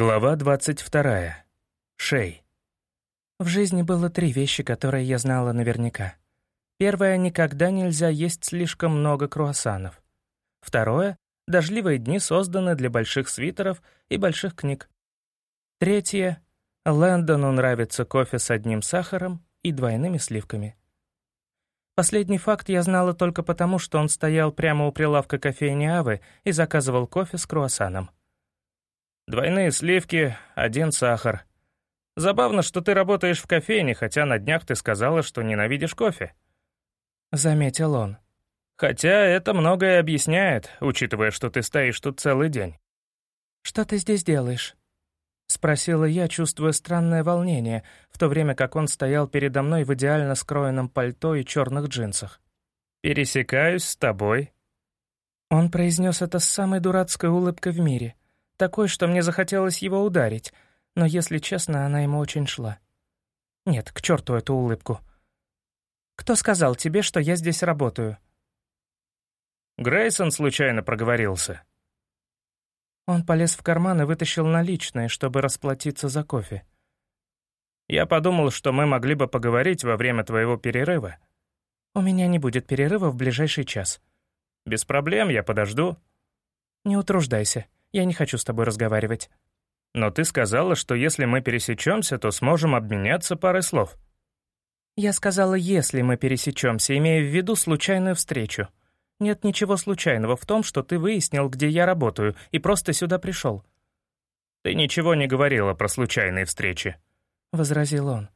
Глава 22. Шей. В жизни было три вещи, которые я знала наверняка. Первое — никогда нельзя есть слишком много круассанов. Второе — дождливые дни созданы для больших свитеров и больших книг. Третье — Лэндону нравится кофе с одним сахаром и двойными сливками. Последний факт я знала только потому, что он стоял прямо у прилавка кофейни Авы и заказывал кофе с круассаном. Двойные сливки, один сахар. Забавно, что ты работаешь в кофейне, хотя на днях ты сказала, что ненавидишь кофе. Заметил он. Хотя это многое объясняет, учитывая, что ты стоишь тут целый день. «Что ты здесь делаешь?» — спросила я, чувствуя странное волнение, в то время как он стоял передо мной в идеально скроенном пальто и черных джинсах. «Пересекаюсь с тобой». Он произнес это с самой дурацкой улыбкой в мире такой, что мне захотелось его ударить, но, если честно, она ему очень шла. Нет, к черту эту улыбку. «Кто сказал тебе, что я здесь работаю?» Грейсон случайно проговорился. Он полез в карман и вытащил наличные, чтобы расплатиться за кофе. «Я подумал, что мы могли бы поговорить во время твоего перерыва». «У меня не будет перерыва в ближайший час». «Без проблем, я подожду». «Не утруждайся. Я не хочу с тобой разговаривать». «Но ты сказала, что если мы пересечемся, то сможем обменяться парой слов». «Я сказала, если мы пересечемся, имея в виду случайную встречу. Нет ничего случайного в том, что ты выяснил, где я работаю, и просто сюда пришел». «Ты ничего не говорила про случайные встречи», — возразил он.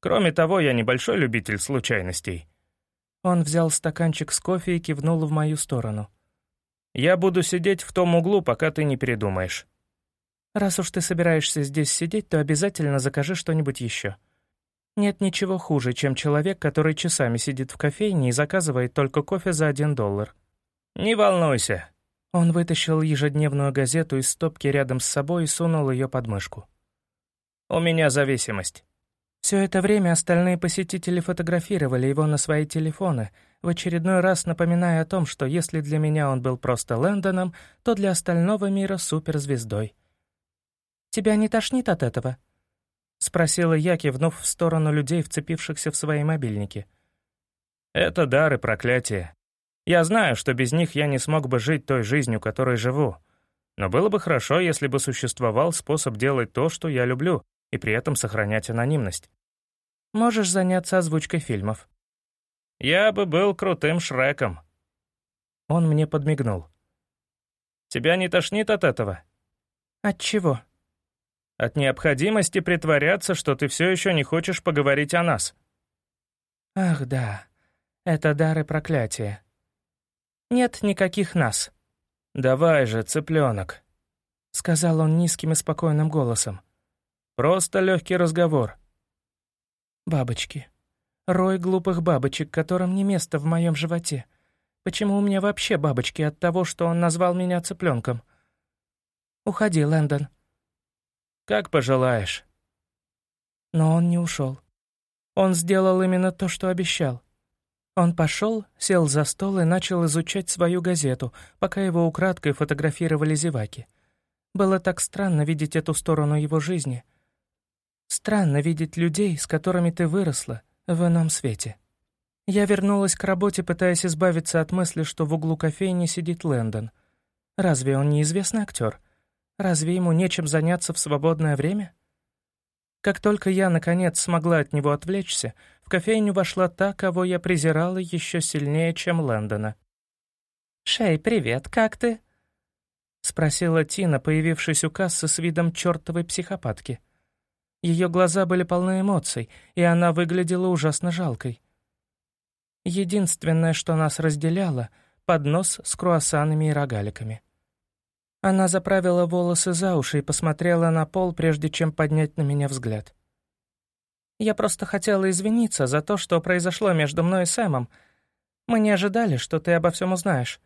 «Кроме того, я небольшой любитель случайностей». Он взял стаканчик с кофе и кивнул в мою сторону. Я буду сидеть в том углу, пока ты не передумаешь». «Раз уж ты собираешься здесь сидеть, то обязательно закажи что-нибудь еще. Нет ничего хуже, чем человек, который часами сидит в кофейне и заказывает только кофе за один доллар». «Не волнуйся». Он вытащил ежедневную газету из стопки рядом с собой и сунул ее под мышку. «У меня зависимость». Все это время остальные посетители фотографировали его на свои телефоны, в очередной раз напоминая о том, что если для меня он был просто Лэндоном, то для остального мира суперзвездой. «Тебя не тошнит от этого?» — спросила я, кивнув в сторону людей, вцепившихся в свои мобильники. «Это дар и проклятие. Я знаю, что без них я не смог бы жить той жизнью, которой живу. Но было бы хорошо, если бы существовал способ делать то, что я люблю, и при этом сохранять анонимность. Можешь заняться озвучкой фильмов». «Я бы был крутым Шреком». Он мне подмигнул. «Тебя не тошнит от этого?» «От чего?» «От необходимости притворяться, что ты все еще не хочешь поговорить о нас». «Ах, да. Это дары проклятия. Нет никаких нас». «Давай же, цыпленок», — сказал он низким и спокойным голосом. «Просто легкий разговор». Бабочки. Рой глупых бабочек, которым не место в моем животе. Почему у меня вообще бабочки от того, что он назвал меня цыпленком? Уходи, Лэндон. Как пожелаешь. Но он не ушел. Он сделал именно то, что обещал. Он пошел, сел за стол и начал изучать свою газету, пока его украдкой фотографировали зеваки. Было так странно видеть эту сторону его жизни — Странно видеть людей, с которыми ты выросла, в ином свете. Я вернулась к работе, пытаясь избавиться от мысли, что в углу кофейни сидит Лэндон. Разве он не известный актер? Разве ему нечем заняться в свободное время? Как только я, наконец, смогла от него отвлечься, в кофейню вошла та, кого я презирала еще сильнее, чем Лэндона. «Шей, привет, как ты?» — спросила Тина, появившись у кассы с видом чертовой психопатки. Ее глаза были полны эмоций, и она выглядела ужасно жалкой. Единственное, что нас разделяло — поднос с круассанами и рогаликами. Она заправила волосы за уши и посмотрела на пол, прежде чем поднять на меня взгляд. «Я просто хотела извиниться за то, что произошло между мной и Сэмом. Мы не ожидали, что ты обо всем узнаешь».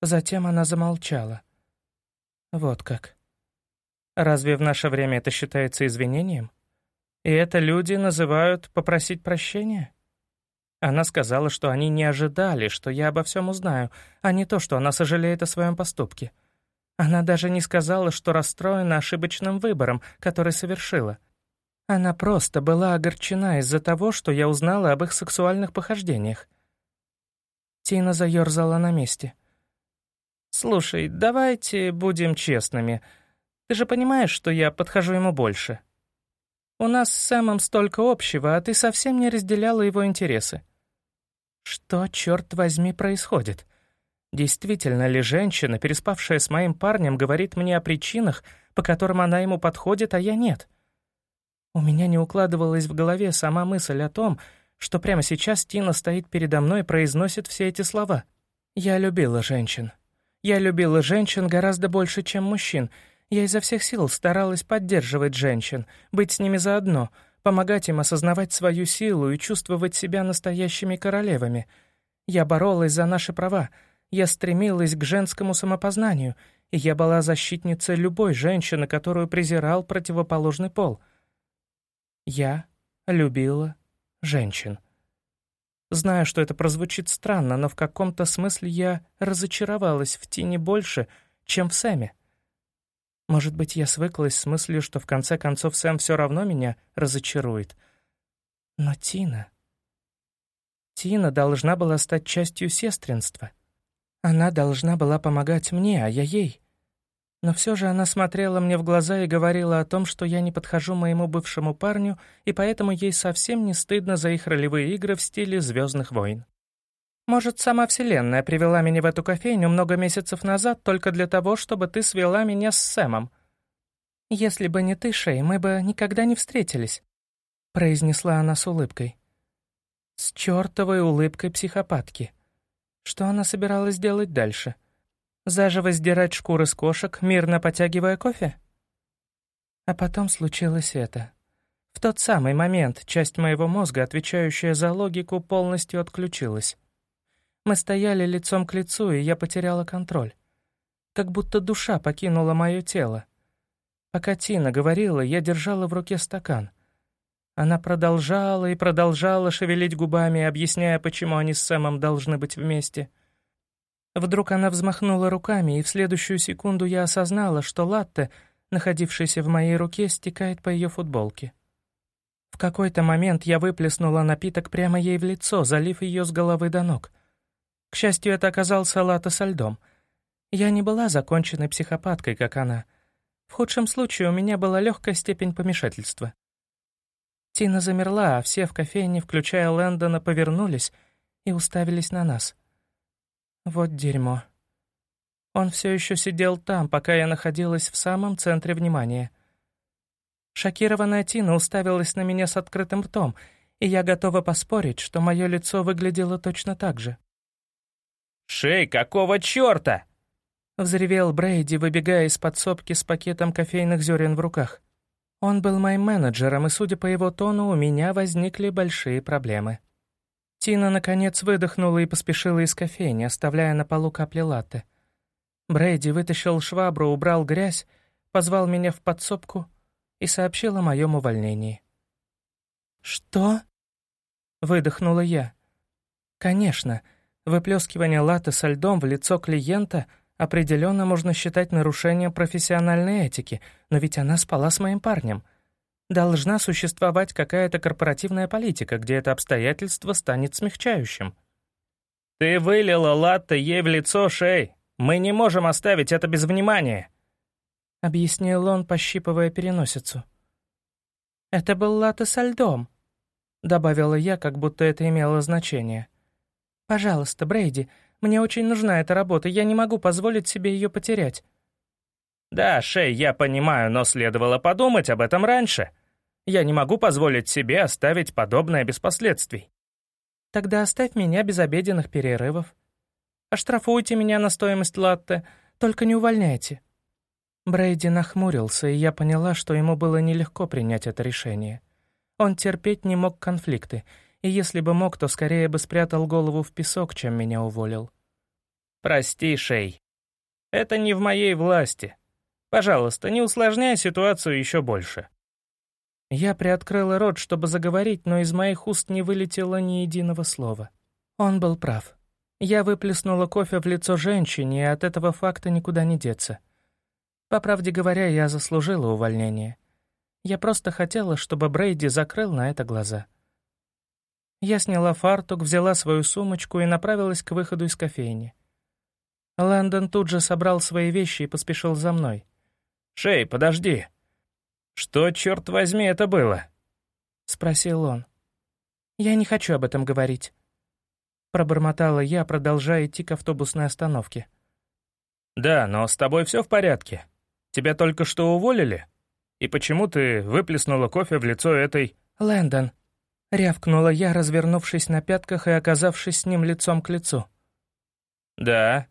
Затем она замолчала. Вот как. Разве в наше время это считается извинением? И это люди называют попросить прощения? Она сказала, что они не ожидали, что я обо всем узнаю, а не то, что она сожалеет о своем поступке. Она даже не сказала, что расстроена ошибочным выбором, который совершила. Она просто была огорчена из-за того, что я узнала об их сексуальных похождениях. Тина заёрзала на месте. «Слушай, давайте будем честными. Ты же понимаешь, что я подхожу ему больше. У нас с Сэмом столько общего, а ты совсем не разделяла его интересы. Что, черт возьми, происходит? Действительно ли женщина, переспавшая с моим парнем, говорит мне о причинах, по которым она ему подходит, а я нет? У меня не укладывалась в голове сама мысль о том, что прямо сейчас Тина стоит передо мной и произносит все эти слова. Я любила женщин. Я любила женщин гораздо больше, чем мужчин. Я изо всех сил старалась поддерживать женщин, быть с ними заодно, помогать им осознавать свою силу и чувствовать себя настоящими королевами. Я боролась за наши права, я стремилась к женскому самопознанию, и я была защитницей любой женщины, которую презирал противоположный пол. Я любила женщин. Знаю, что это прозвучит странно, но в каком-то смысле я разочаровалась в Тине больше, чем в Сэме. Может быть, я свыклась с мыслью, что в конце концов Сэм все равно меня разочарует. Но Тина... Тина должна была стать частью сестринства — она должна была помогать мне, а я ей. Но все же она смотрела мне в глаза и говорила о том, что я не подхожу моему бывшему парню, и поэтому ей совсем не стыдно за их ролевые игры в стиле «Звездных войн». Может, сама Вселенная привела меня в эту кофейню много месяцев назад только для того, чтобы ты свела меня с Сэмом. Если бы не ты, Шей, мы бы никогда не встретились», — произнесла она с улыбкой. С чертовой улыбкой психопатки. Что она собиралась делать дальше? Заживо сдирать шкуры с кошек, мирно потягивая кофе? А потом случилось это. В тот самый момент часть моего мозга, отвечающая за логику, полностью отключилась. Мы стояли лицом к лицу, и я потеряла контроль. Как будто душа покинула мое тело. Пока Тина говорила, я держала в руке стакан. Она продолжала и продолжала шевелить губами, объясняя, почему они с Сэмом должны быть вместе. Вдруг она взмахнула руками, и в следующую секунду я осознала, что латте, находившийся в моей руке, стекает по ее футболке. В какой-то момент я выплеснула напиток прямо ей в лицо, залив ее с головы до ног. К счастью, это оказался латте со льдом. Я не была законченной психопаткой, как она. В худшем случае у меня была легкая степень помешательства. Тина замерла, а все в кофейне, включая Лэндона, повернулись и уставились на нас. Вот дерьмо. Он все еще сидел там, пока я находилась в самом центре внимания. Шокированная Тина уставилась на меня с открытым ртом, и я готова поспорить, что мое лицо выглядело точно так же. «Шей, какого чёрта?» — взревел Брейди, выбегая из подсобки с пакетом кофейных зерен в руках. Он был моим менеджером, и, судя по его тону, у меня возникли большие проблемы. Тина, наконец, выдохнула и поспешила из кофейни, оставляя на полу капли латте. Брейди вытащил швабру, убрал грязь, позвал меня в подсобку и сообщил о моем увольнении. «Что?» — выдохнула я. «Конечно, выплескивание латте со льдом в лицо клиента — Определенно можно считать нарушением профессиональной этики, но ведь она спала с моим парнем. Должна существовать какая-то корпоративная политика, где это обстоятельство станет смягчающим. «Ты вылила латте ей в лицо, Шей. Мы не можем оставить это без внимания», — объяснил он, пощипывая переносицу. «Это был латте со льдом», — добавила я, как будто это имело значение. «Пожалуйста, Брейди, мне очень нужна эта работа, я не могу позволить себе ее потерять». «Да, Шей, я понимаю, но следовало подумать об этом раньше. Я не могу позволить себе оставить подобное без последствий». «Тогда оставь меня без обеденных перерывов. Оштрафуйте меня на стоимость латте, только не увольняйте». Брейди нахмурился, и я поняла, что ему было нелегко принять это решение. Он терпеть не мог конфликты, и если бы мог, то скорее бы спрятал голову в песок, чем меня уволил. «Прости, Шей. Это не в моей власти. Пожалуйста, не усложняй ситуацию еще больше». Я приоткрыла рот, чтобы заговорить, но из моих уст не вылетело ни единого слова. Он был прав. Я выплеснула кофе в лицо женщине, и от этого факта никуда не деться. По правде говоря, я заслужила увольнение. Я просто хотела, чтобы Брейди закрыл на это глаза. Я сняла фартук, взяла свою сумочку и направилась к выходу из кофейни. Лэндон тут же собрал свои вещи и поспешил за мной. «Шей, подожди! Что, черт возьми, это было?» — спросил он. «Я не хочу об этом говорить», — пробормотала я, продолжая идти к автобусной остановке. «Да, но с тобой все в порядке. Тебя только что уволили? И почему ты выплеснула кофе в лицо этой...» «Лэндон», — рявкнула я, развернувшись на пятках и оказавшись с ним лицом к лицу. «Да»,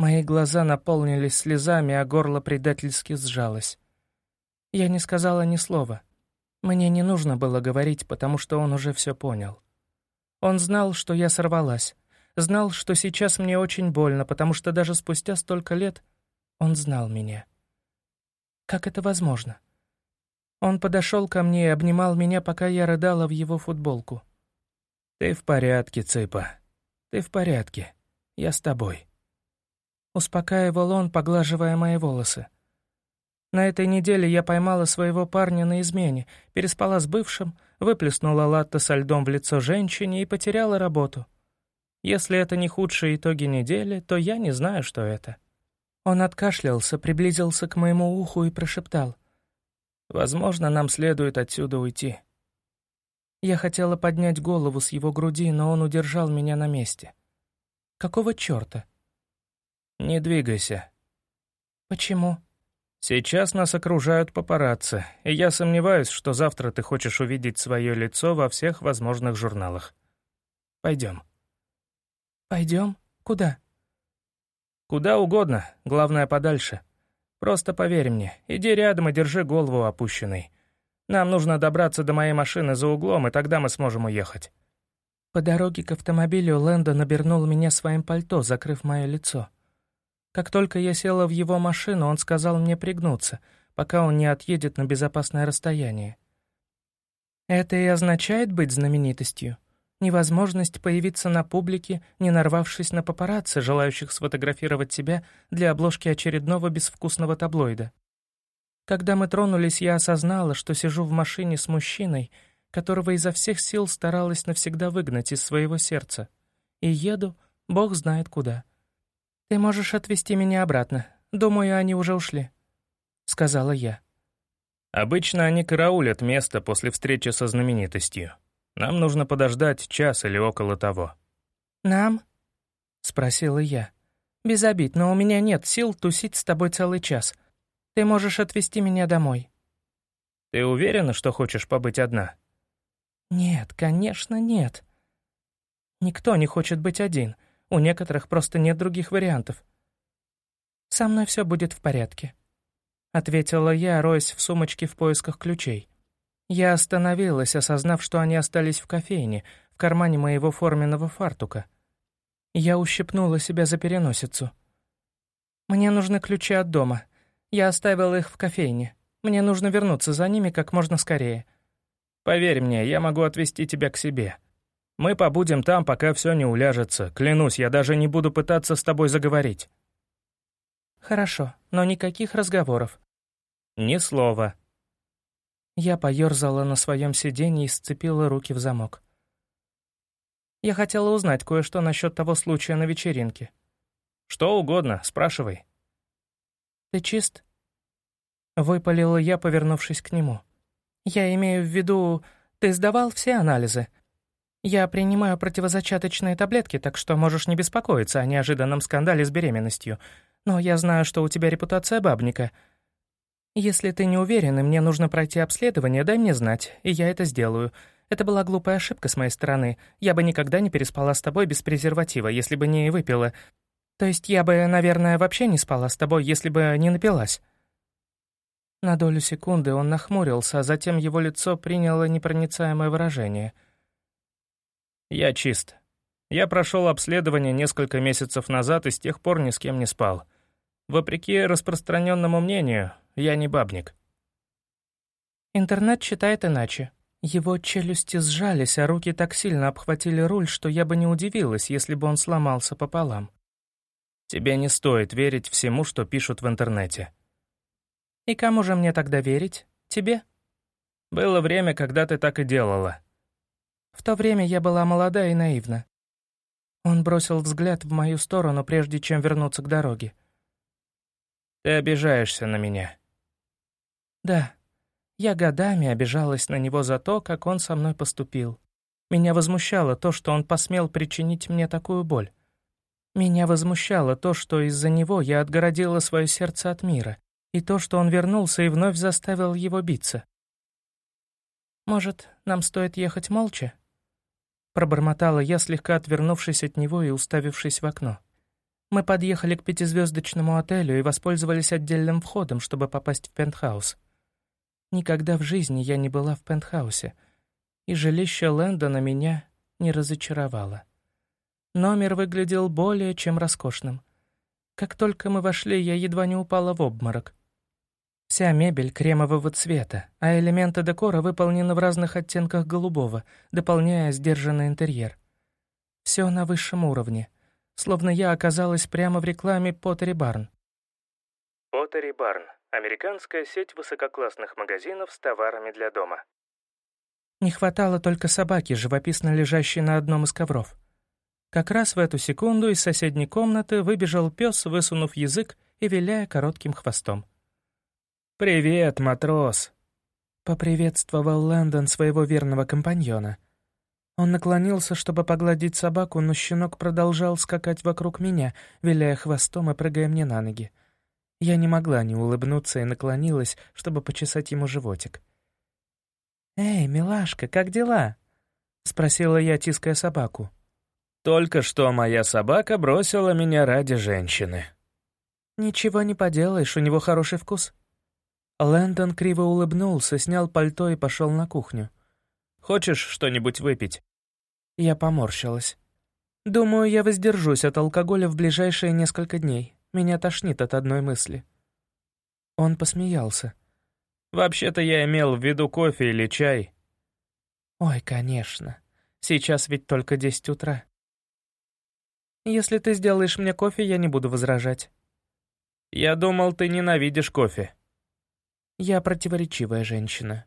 Мои глаза наполнились слезами, а горло предательски сжалось. Я не сказала ни слова. Мне не нужно было говорить, потому что он уже все понял. Он знал, что я сорвалась. Знал, что сейчас мне очень больно, потому что даже спустя столько лет он знал меня. Как это возможно? Он подошел ко мне и обнимал меня, пока я рыдала в его футболку. «Ты в порядке, Цыпа. Ты в порядке. Я с тобой». Успокаивал он, поглаживая мои волосы. На этой неделе я поймала своего парня на измене, переспала с бывшим, выплеснула латте со льдом в лицо женщине и потеряла работу. Если это не худшие итоги недели, то я не знаю, что это. Он откашлялся, приблизился к моему уху и прошептал. «Возможно, нам следует отсюда уйти». Я хотела поднять голову с его груди, но он удержал меня на месте. «Какого чёрта? «Не двигайся». «Почему?» «Сейчас нас окружают папарацци, и я сомневаюсь, что завтра ты хочешь увидеть свое лицо во всех возможных журналах. Пойдем». «Пойдем? Куда?» «Куда угодно, главное, подальше. Просто поверь мне, иди рядом и держи голову опущенной. Нам нужно добраться до моей машины за углом, и тогда мы сможем уехать». По дороге к автомобилю Лэндон обернул меня своим пальто, закрыв мое лицо. Как только я села в его машину, он сказал мне пригнуться, пока он не отъедет на безопасное расстояние. Это и означает быть знаменитостью. Невозможность появиться на публике, не нарвавшись на папарацци, желающих сфотографировать себя для обложки очередного безвкусного таблоида. Когда мы тронулись, я осознала, что сижу в машине с мужчиной, которого изо всех сил старалась навсегда выгнать из своего сердца, и еду, бог знает куда. «Ты можешь отвезти меня обратно. Думаю, они уже ушли», — сказала я. «Обычно они караулят место после встречи со знаменитостью. Нам нужно подождать час или около того». «Нам?» — спросила я. «Без обид, но у меня нет сил тусить с тобой целый час. Ты можешь отвезти меня домой». «Ты уверена, что хочешь побыть одна?» «Нет, конечно, нет. Никто не хочет быть один. У некоторых просто нет других вариантов. «Со мной все будет в порядке», — ответила я, роясь в сумочке в поисках ключей. Я остановилась, осознав, что они остались в кофейне, в кармане моего форменного фартука. Я ущипнула себя за переносицу. «Мне нужны ключи от дома. Я оставила их в кофейне. Мне нужно вернуться за ними как можно скорее». «Поверь мне, я могу отвезти тебя к себе», мы побудем там, пока все не уляжется. Клянусь, я даже не буду пытаться с тобой заговорить». «Хорошо, но никаких разговоров». «Ни слова». Я поёрзала на своем сиденье и сцепила руки в замок. Я хотела узнать кое-что насчет того случая на вечеринке. «Что угодно, спрашивай». «Ты чист?» Выпалила я, повернувшись к нему. «Я имею в виду, ты сдавал все анализы?» «Я принимаю противозачаточные таблетки, так что можешь не беспокоиться о неожиданном скандале с беременностью. Но я знаю, что у тебя репутация бабника. Если ты не уверен, и мне нужно пройти обследование, дай мне знать, и я это сделаю. Это была глупая ошибка с моей стороны. Я бы никогда не переспала с тобой без презерватива, если бы не выпила. То есть я бы, наверное, вообще не спала с тобой, если бы не напилась». На долю секунды он нахмурился, а затем его лицо приняло непроницаемое выражение — «Я чист. Я прошел обследование несколько месяцев назад и с тех пор ни с кем не спал. Вопреки распространенному мнению, я не бабник». Интернет считает иначе. Его челюсти сжались, а руки так сильно обхватили руль, что я бы не удивилась, если бы он сломался пополам. Тебе не стоит верить всему, что пишут в интернете. И кому же мне тогда верить? Тебе? Было время, когда ты так и делала. В то время я была молода и наивна. Он бросил взгляд в мою сторону, прежде чем вернуться к дороге. Ты обижаешься на меня. Да, я годами обижалась на него за то, как он со мной поступил. Меня возмущало то, что он посмел причинить мне такую боль. Меня возмущало то, что из-за него я отгородила свое сердце от мира, и то, что он вернулся и вновь заставил его биться. «Может, нам стоит ехать молча?» Пробормотала я, слегка отвернувшись от него и уставившись в окно. Мы подъехали к пятизвездочному отелю и воспользовались отдельным входом, чтобы попасть в пентхаус. Никогда в жизни я не была в пентхаусе, и жилище Лэндона меня не разочаровало. Номер выглядел более чем роскошным. Как только мы вошли, я едва не упала в обморок. Вся мебель кремового цвета, а элементы декора выполнены в разных оттенках голубого, дополняя сдержанный интерьер. Все на высшем уровне, словно я оказалась прямо в рекламе Поттери Барн. Поттери Барн — американская сеть высококлассных магазинов с товарами для дома. Не хватало только собаки, живописно лежащей на одном из ковров. Как раз в эту секунду из соседней комнаты выбежал пес, высунув язык и виляя коротким хвостом. «Привет, матрос!» — поприветствовал Лэндон своего верного компаньона. Он наклонился, чтобы погладить собаку, но щенок продолжал скакать вокруг меня, виляя хвостом и прыгая мне на ноги. Я не могла не улыбнуться и наклонилась, чтобы почесать ему животик. «Эй, милашка, как дела?» — спросила я, тиская собаку. Только что моя собака бросила меня ради женщины. Ничего не поделаешь, у него хороший вкус. Лэндон криво улыбнулся, снял пальто и пошел на кухню. «Хочешь что-нибудь выпить?» Я поморщилась. «Думаю, я воздержусь от алкоголя в ближайшие несколько дней. Меня тошнит от одной мысли». Он посмеялся. «Вообще-то я имел в виду кофе или чай». «Ой, конечно. Сейчас ведь только десять утра». Если ты сделаешь мне кофе, я не буду возражать». «Я думал, ты ненавидишь кофе». «Я противоречивая женщина».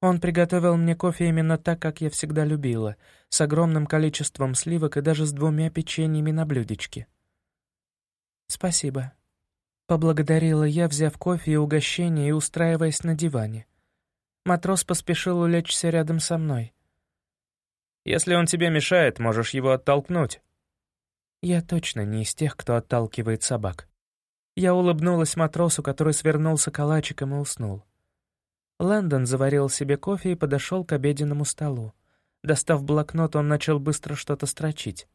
Он приготовил мне кофе именно так, как я всегда любила, с огромным количеством сливок и даже с двумя печеньями на блюдечке. «Спасибо», — поблагодарила я, взяв кофе и угощение и устраиваясь на диване. Матрос поспешил улечься рядом со мной. «Если он тебе мешает, можешь его оттолкнуть». Я точно не из тех, кто отталкивает собак. Я улыбнулась матросу, который свернулся калачиком и уснул. Лэндон заварил себе кофе и подошел к обеденному столу. Достав блокнот, он начал быстро что-то строчить.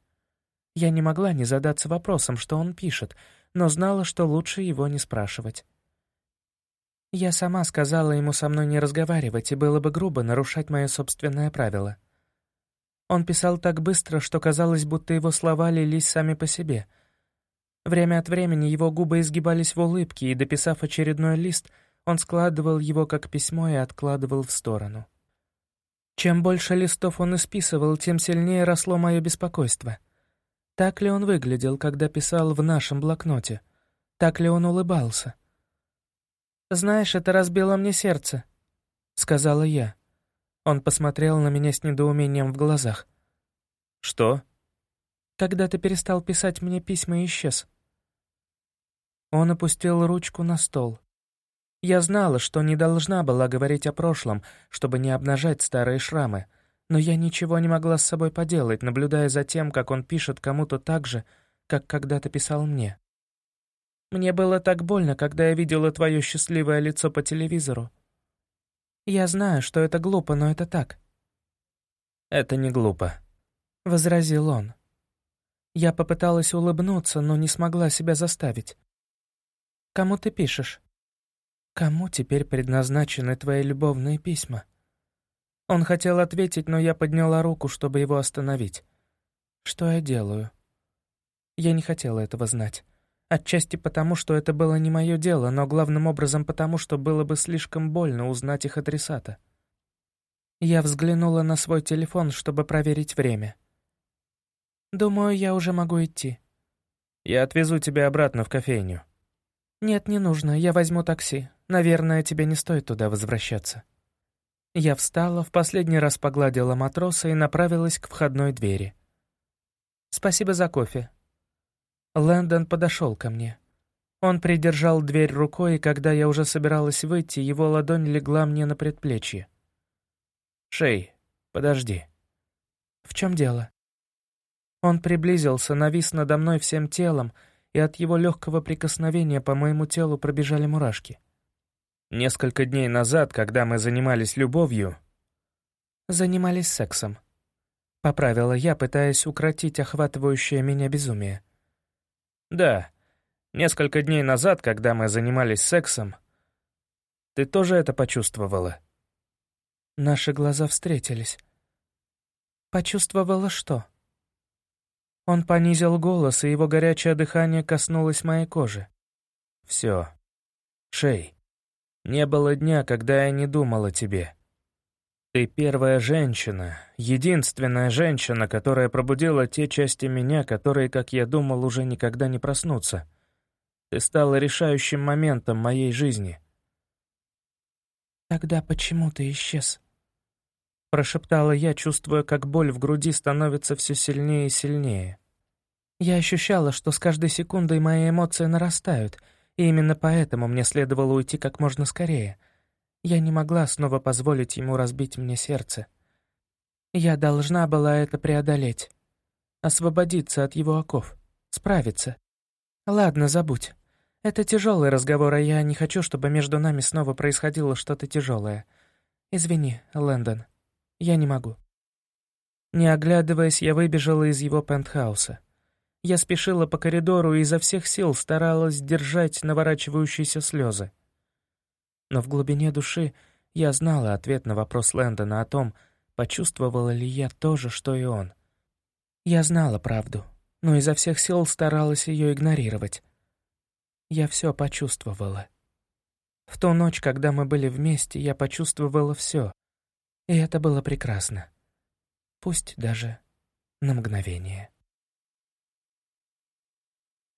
Я не могла не задаться вопросом, что он пишет, но знала, что лучше его не спрашивать. Я сама сказала ему со мной не разговаривать, и было бы грубо нарушать мое собственное правило — он писал так быстро, что казалось, будто его слова лились сами по себе. Время от времени его губы изгибались в улыбке, и, дописав очередной лист, он складывал его как письмо и откладывал в сторону. Чем больше листов он исписывал, тем сильнее росло мое беспокойство. Так ли он выглядел, когда писал в нашем блокноте? Так ли он улыбался? «Знаешь, это разбило мне сердце», — сказала я. Он посмотрел на меня с недоумением в глазах. «Что?» «Когда ты перестал писать мне письма и исчез». Он опустил ручку на стол. Я знала, что не должна была говорить о прошлом, чтобы не обнажать старые шрамы, но я ничего не могла с собой поделать, наблюдая за тем, как он пишет кому-то так же, как когда-то писал мне. Мне было так больно, когда я видела твое счастливое лицо по телевизору. Я знаю, что это глупо, но это так». «Это не глупо», — возразил он. Я попыталась улыбнуться, но не смогла себя заставить. «Кому ты пишешь?» «Кому теперь предназначены твои любовные письма?» Он хотел ответить, но я подняла руку, чтобы его остановить. «Что я делаю?» Я не хотела этого знать. Отчасти потому, что это было не мое дело, но главным образом потому, что было бы слишком больно узнать их адресата. Я взглянула на свой телефон, чтобы проверить время. «Думаю, я уже могу идти». Я отвезу тебя обратно в кофейню». «Нет, не нужно, я возьму такси. Наверное, тебе не стоит туда возвращаться». Я встала, в последний раз погладила матроса и направилась к входной двери. «Спасибо за кофе». Лэндон подошел ко мне. Он придержал дверь рукой, и когда я уже собиралась выйти, его ладонь легла мне на предплечье. «Шей, подожди». «В чем дело?» Он приблизился, навис надо мной всем телом, и от его легкого прикосновения по моему телу пробежали мурашки. Несколько дней назад, когда мы занимались любовью... Занимались сексом. Поправила я, пытаясь укротить охватывающее меня безумие. Да, несколько дней назад, когда мы занимались сексом, ты тоже это почувствовала? Наши глаза встретились. Почувствовала что? Он понизил голос, и его горячее дыхание коснулось моей кожи. Все. Шей. Не было дня, когда я не думал о тебе. Ты первая женщина, единственная женщина, которая пробудила те части меня, которые, как я думал, уже никогда не проснутся. Ты стала решающим моментом моей жизни. «Тогда почему ты исчез?» Прошептала я, чувствуя, как боль в груди становится все сильнее и сильнее. Я ощущала, что с каждой секундой мои эмоции нарастают, и именно поэтому мне следовало уйти как можно скорее — я не могла снова позволить ему разбить мне сердце. Я должна была это преодолеть. Освободиться от его оков. Справиться. Ладно, забудь. Это тяжелый разговор, а я не хочу, чтобы между нами снова происходило что-то тяжелое. Извини, Лэндон. Я не могу. Не оглядываясь, я выбежала из его пентхауса. Я спешила по коридору и изо всех сил старалась держать наворачивающиеся слезы. Но в глубине души я знала ответ на вопрос Лэндона о том, почувствовала ли я то же, что и он. Я знала правду, но изо всех сил старалась ее игнорировать. Я все почувствовала. В ту ночь, когда мы были вместе, я почувствовала все, и это было прекрасно. Пусть даже на мгновение.